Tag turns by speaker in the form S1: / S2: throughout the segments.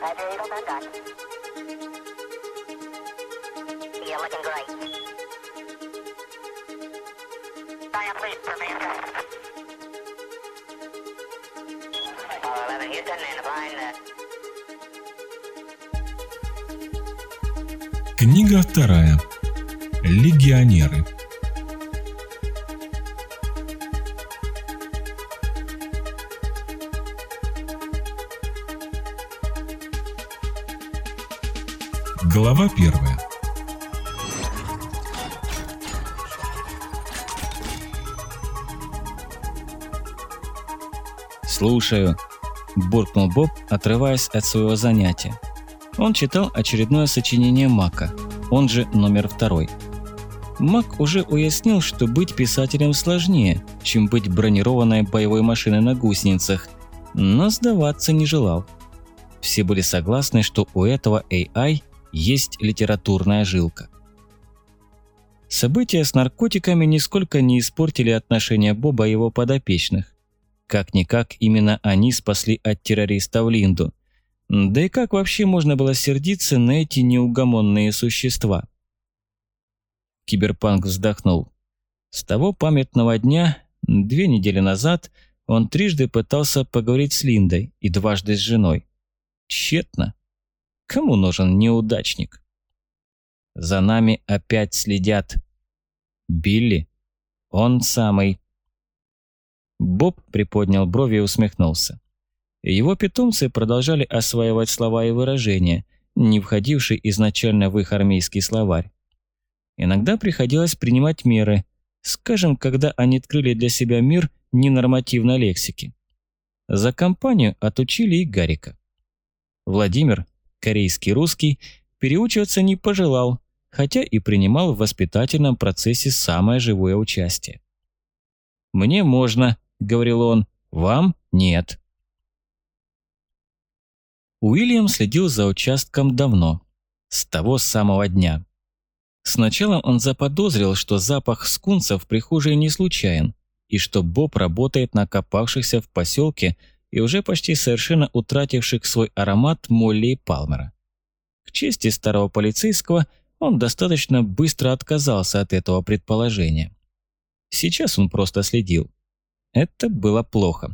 S1: Roger, Eagle contact. You're looking great. Dial please for me. Uh, 11 Houston and behind the
S2: Книга вторая. Легионеры. Глава первая.
S3: «Слушаю», – буркнул Боб, отрываясь от своего занятия. Он читал очередное сочинение Мака, он же номер второй. Мак уже уяснил, что быть писателем сложнее, чем быть бронированной боевой машиной на гусеницах, но сдаваться не желал. Все были согласны, что у этого AI есть литературная жилка. События с наркотиками нисколько не испортили отношения Боба и его подопечных. Как-никак именно они спасли от террориста в Линду. Да и как вообще можно было сердиться на эти неугомонные существа? Киберпанк вздохнул. С того памятного дня, две недели назад, он трижды пытался поговорить с Линдой и дважды с женой. Тщетно. Кому нужен неудачник? За нами опять следят. Билли? Он самый. Боб приподнял брови и усмехнулся. Его питомцы продолжали осваивать слова и выражения, не входившие изначально в их армейский словарь. Иногда приходилось принимать меры, скажем, когда они открыли для себя мир ненормативной лексики. За компанию отучили и Гарика. Владимир, корейский русский, переучиваться не пожелал, хотя и принимал в воспитательном процессе самое живое участие. «Мне можно», — говорил он, — «вам нет». Уильям следил за участком давно, с того самого дня. Сначала он заподозрил, что запах скунса в прихожей не случайен, и что Боб работает на копавшихся в поселке и уже почти совершенно утративших свой аромат Молли и Палмера. К чести старого полицейского, он достаточно быстро отказался от этого предположения. Сейчас он просто следил. Это было плохо.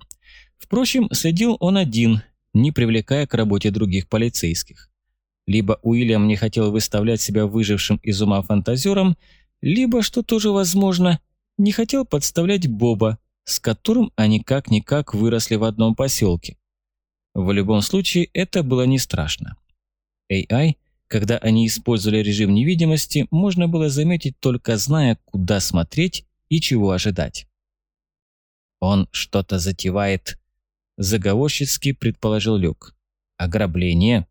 S3: Впрочем, следил он один, не привлекая к работе других полицейских. Либо Уильям не хотел выставлять себя выжившим из ума фантазером, либо, что тоже возможно, не хотел подставлять Боба, с которым они как-никак выросли в одном поселке. В любом случае, это было не страшно. AI, когда они использовали режим невидимости, можно было заметить только зная, куда смотреть и чего ожидать. «Он что-то затевает», – заговорщицки предположил Люк. «Ограбление?»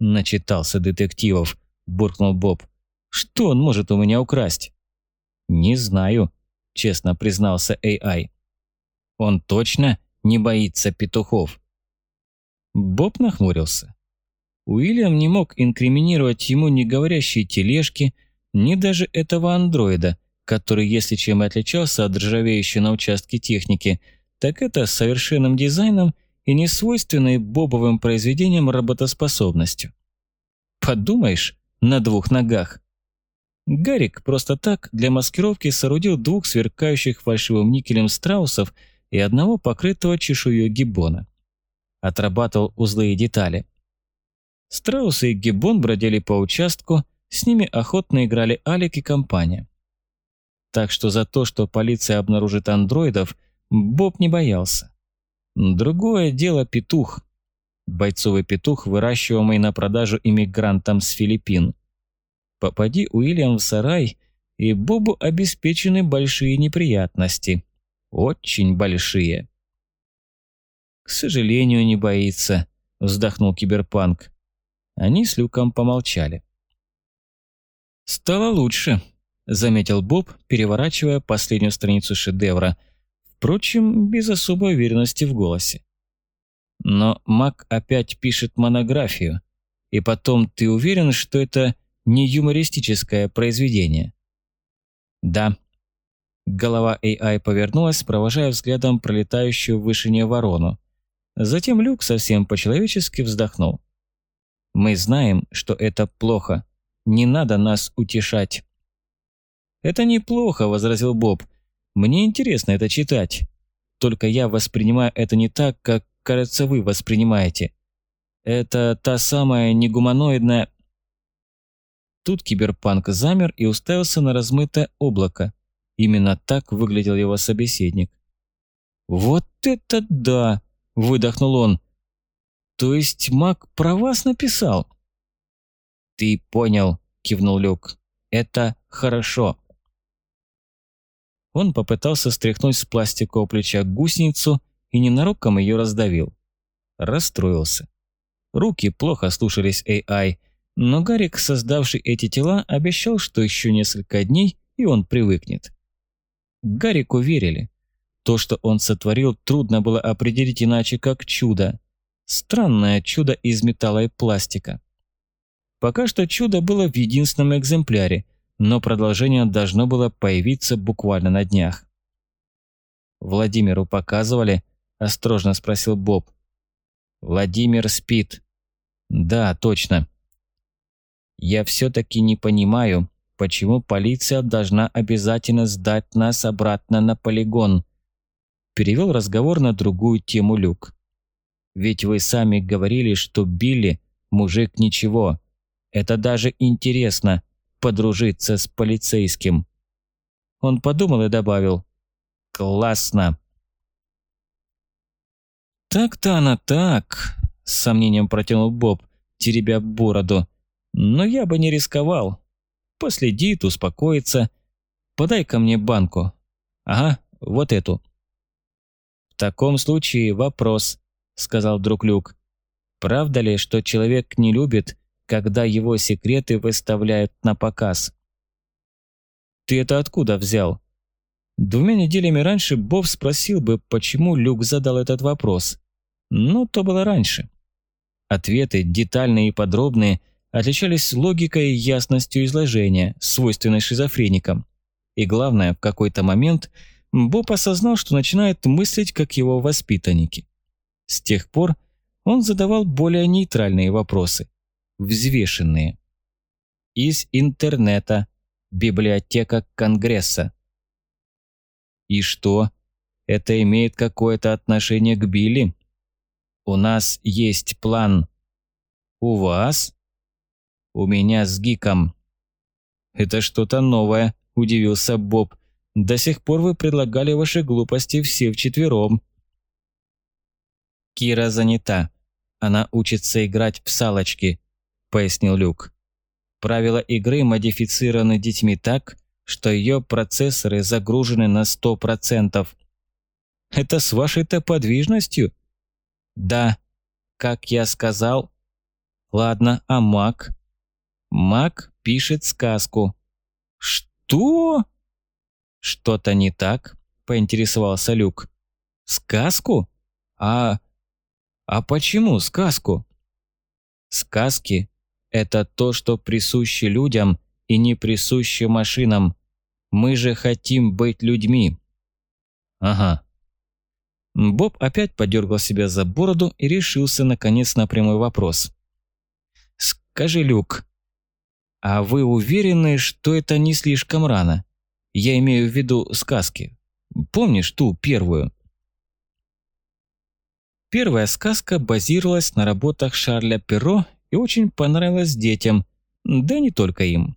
S3: «Начитался детективов», – буркнул Боб. «Что он может у меня украсть?» «Не знаю», – честно признался AI. «Он точно не боится петухов?» Боб нахмурился. Уильям не мог инкриминировать ему ни говорящие тележки, ни даже этого андроида, который, если чем и отличался от ржавеющей на участке техники, так это совершенным дизайном и несвойственной бобовым произведением работоспособностью. Подумаешь, на двух ногах. Гарик просто так для маскировки соорудил двух сверкающих фальшивым никелем страусов и одного покрытого чешуей гиббона. Отрабатывал узлы и детали. Страусы и Гиббон бродили по участку, с ними охотно играли Алик и компания. Так что за то, что полиция обнаружит андроидов, Боб не боялся. Другое дело петух. Бойцовый петух, выращиваемый на продажу иммигрантам с Филиппин. Попади Уильям в сарай, и Бобу обеспечены большие неприятности. Очень большие. «К сожалению, не боится», – вздохнул Киберпанк. Они с Люком помолчали. «Стало лучше», – заметил Боб, переворачивая последнюю страницу шедевра, впрочем, без особой уверенности в голосе. «Но Мак опять пишет монографию, и потом ты уверен, что это не юмористическое произведение?» «Да». Голова AI повернулась, провожая взглядом пролетающую в вышине ворону. Затем Люк совсем по-человечески вздохнул. Мы знаем, что это плохо. Не надо нас утешать». «Это неплохо», – возразил Боб. «Мне интересно это читать. Только я воспринимаю это не так, как, кажется, вы воспринимаете. Это та самая негуманоидная...» Тут киберпанк замер и уставился на размытое облако. Именно так выглядел его собеседник. «Вот это да!» – выдохнул он. «То есть маг про вас написал?» «Ты понял», – кивнул Люк. «Это хорошо». Он попытался стряхнуть с пластикового плеча гусеницу и ненароком ее раздавил. Расстроился. Руки плохо слушались AI, но Гарик, создавший эти тела, обещал, что еще несколько дней, и он привыкнет. Гарику верили. То, что он сотворил, трудно было определить иначе, как чудо. Странное чудо из металла и пластика. Пока что чудо было в единственном экземпляре, но продолжение должно было появиться буквально на днях. «Владимиру показывали?» – осторожно спросил Боб. «Владимир спит». «Да, точно». «Я все-таки не понимаю, почему полиция должна обязательно сдать нас обратно на полигон?» Перевел разговор на другую тему Люк. «Ведь вы сами говорили, что Билли – мужик ничего. Это даже интересно, подружиться с полицейским». Он подумал и добавил «Классно!» «Так-то она так», – с сомнением протянул Боб, теребя бороду. «Но я бы не рисковал. Последит, успокоится. Подай-ка мне банку. Ага, вот эту». «В таком случае вопрос», – сказал друг Люк. «Правда ли, что человек не любит, когда его секреты выставляют на показ?» «Ты это откуда взял?» Двумя неделями раньше Боб спросил бы, почему Люк задал этот вопрос. Но то было раньше. Ответы, детальные и подробные, отличались логикой и ясностью изложения, свойственной шизофреникам. И главное, в какой-то момент Боб осознал, что начинает мыслить, как его воспитанники. С тех пор он задавал более нейтральные вопросы, взвешенные. Из интернета, библиотека Конгресса, и что? Это имеет какое-то отношение к Билли? У нас есть план. У вас? У меня с Гиком. Это что-то новое, удивился Боб. До сих пор вы предлагали ваши глупости все вчетвером. Кира занята. Она учится играть в салочки, пояснил Люк. Правила игры модифицированы детьми так, что ее процессоры загружены на 100%. Это с вашей-то подвижностью? Да. Как я сказал? Ладно, а Мак? Мак пишет сказку. Что? Что-то не так? Поинтересовался Люк. Сказку? А... А почему сказку? Сказки – это то, что присуще людям и не присуще машинам. Мы же хотим быть людьми». «Ага». Боб опять подергал себя за бороду и решился, наконец, на прямой вопрос. «Скажи, Люк, а вы уверены, что это не слишком рано? Я имею в виду сказки. Помнишь ту первую?» Первая сказка базировалась на работах Шарля Перро и очень понравилась детям, да не только им.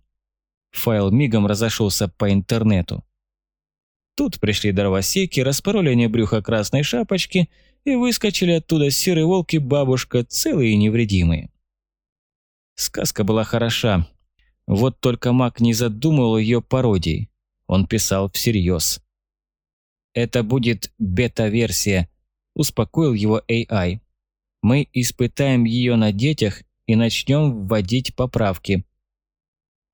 S3: Файл мигом разошелся по интернету. Тут пришли дровосеки, распороли они брюхо красной шапочки и выскочили оттуда серые волки бабушка, целые и невредимые. Сказка была хороша. Вот только Мак не задумывал ее пародией. Он писал всерьез. «Это будет бета-версия», – успокоил его AI. «Мы испытаем ее на детях и начнем вводить поправки.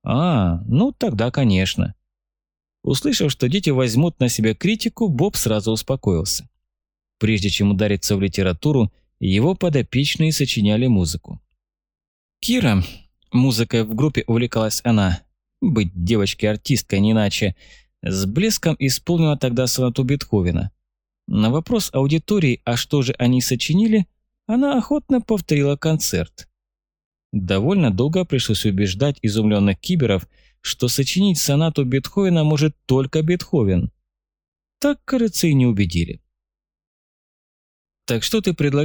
S3: А, ну тогда, конечно. Услышав, что дети возьмут на себя критику, Боб сразу успокоился. Прежде чем удариться в литературу, его подопечные сочиняли музыку. Кира, музыкой в группе увлекалась она, быть девочкой-артисткой не иначе, с блеском исполнила тогда сонату Бетховена. На вопрос аудитории, а что же они сочинили, она охотно повторила концерт. Довольно долго пришлось убеждать изумленных киберов, что сочинить сонату Бетховена может только Бетховен. Так, кажется, и не убедили. «Так что ты предлагаешь?»